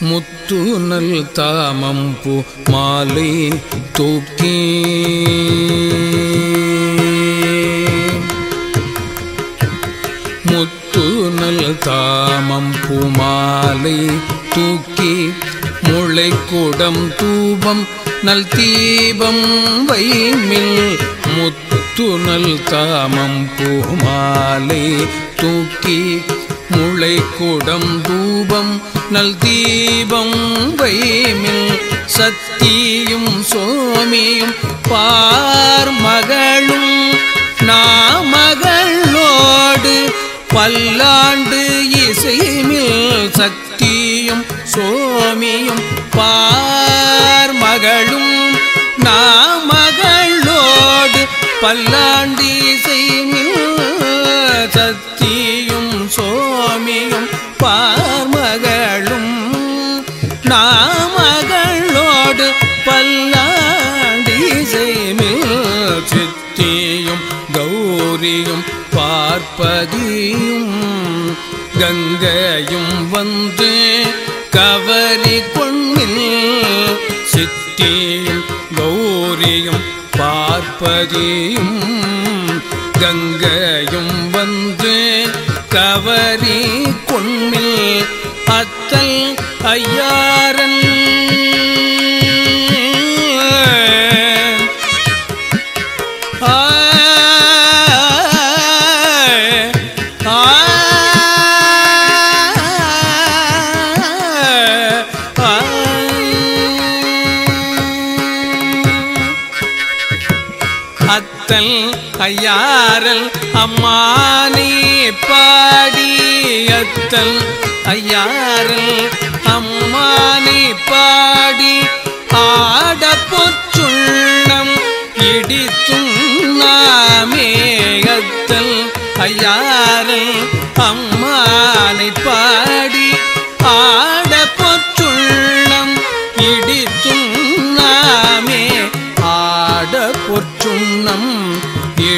முத்து நல் தாமம் பூ மாலை தூக்கி. முத்து நல் தாமம் பூ மாலை தூக்கி. முளை குடம் தூபம் நல் தீபம் வைமில். முத்து நல் தாமம் பூ மாலை தூக்கி. முளை குடம் தூபம் நல் தீபம் வைமில் சத்தியும் சோமியும் பார் மகளும் நாமகளோடு பல்லாண்டு இசைமில் சக்தியும் சோமியும் பார் மகளும் நாமகளோடு பல்லாண்டு இசைமில் கௌரியும் பார்ப்பதியும் கங்கையும் வந்து கவரி கொண்ணில் சித்தியும் கௌரியும் பார்ப்பதியும் கங்கையும் வந்து கவரி கொண்ணில் அத்தல் ஐயாரன். ஆ அத்தல் ஐயாரல் அம்மானே பாடி அத்தல் ஐயாரல் அம்மானே பாடி ஆட பொச்சுள்ளம் இடித்தும் நாமே அத்தல் ஐயாரல் அம்மானை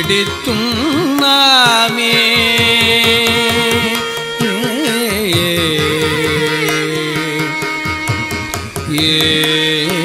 பிடித்தும் நாமே ஏ.